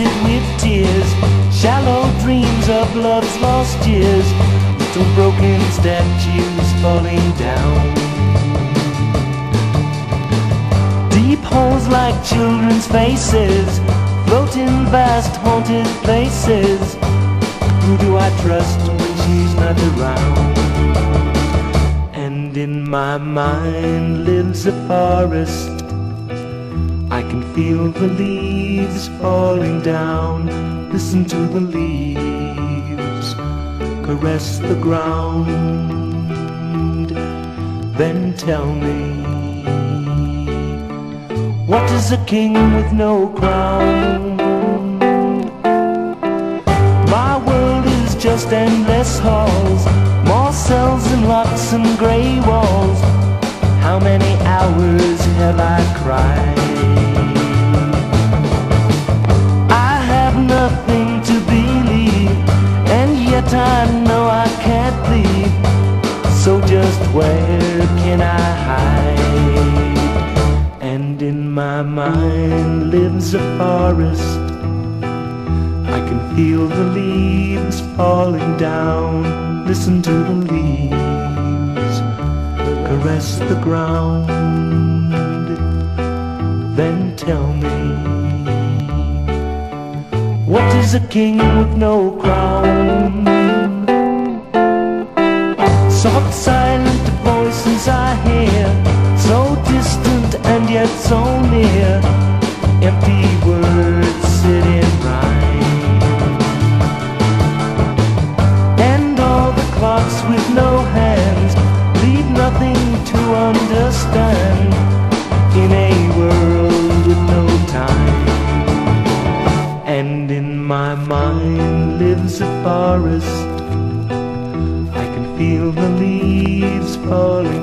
haunted with tears, shallow dreams of love's lost years, little broken statues falling down. Deep holes like children's faces, floating vast haunted places. Who do I trust when she's not around? And in my mind lives a forest I can feel the leaves falling down. Listen to the leaves caress the ground. Then tell me, what is a king with no crown? My world is just endless halls, more cells and locks and grey walls. How many hours have I cried? Just where can I hide? And in my mind lives a forest. I can feel the leaves falling down. Listen to the leaves caress the ground. Then tell me, what is a king with no crown?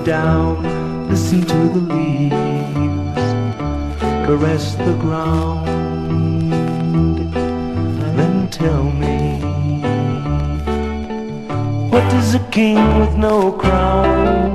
Down. Listen to the leaves caress the ground. Then tell me, what is a king with no crown?